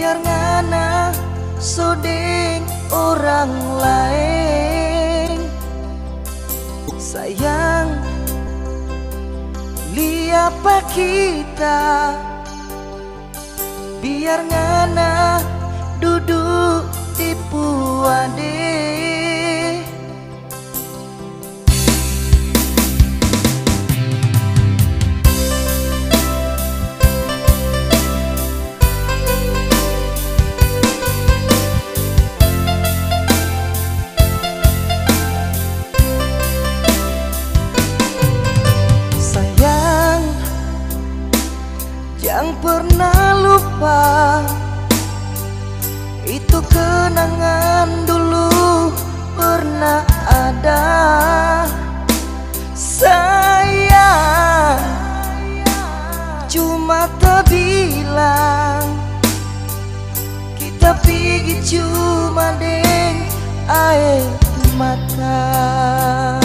biar ngana sodeng orang lain. Sayang liapa kita? Biar ngana duduk di puade Jangan pernah lupa Itu kenangan dulu pernah ada. Sayang Cuma terbilang Kita pergi cuma deng air mata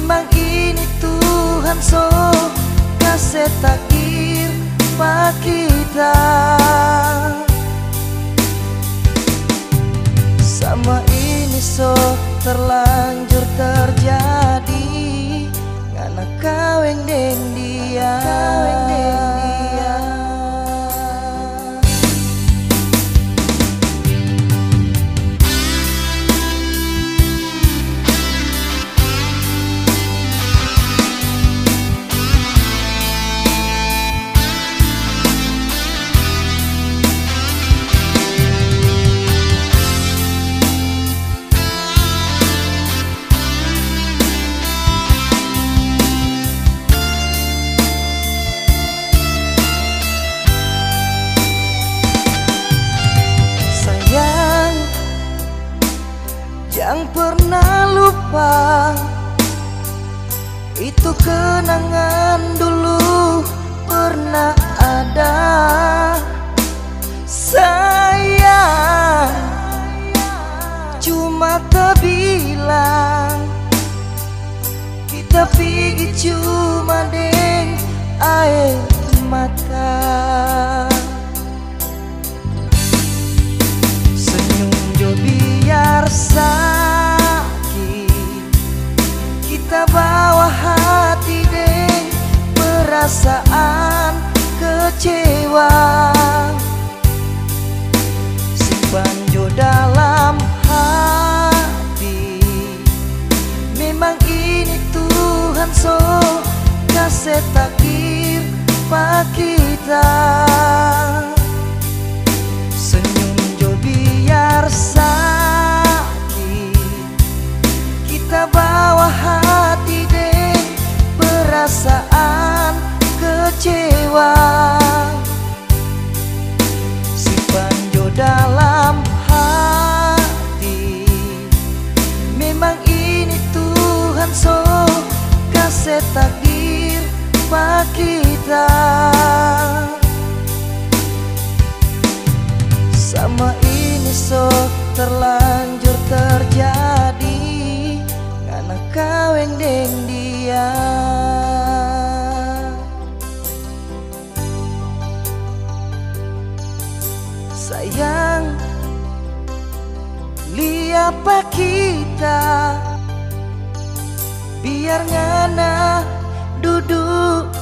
Memang ini Tuhan so Kasih takdir pak kita. Sama ini so terlanjur terjadi. Dia Kaweng deng dia pernah lupa. Itu kenangan dulu pernah ada. Sayang Cuma terbilang Kita pergi jo dalam hati. Memang ini Tuhan so Kasih takdir pak kita. Senyum jo biar sakit. Kita bawa hati deh Perasaan kecewa takdir pak kita. Sama ini so terlanjur terjadi Karena kaweng deng dia. Sayang Liapa kita duduk. di puade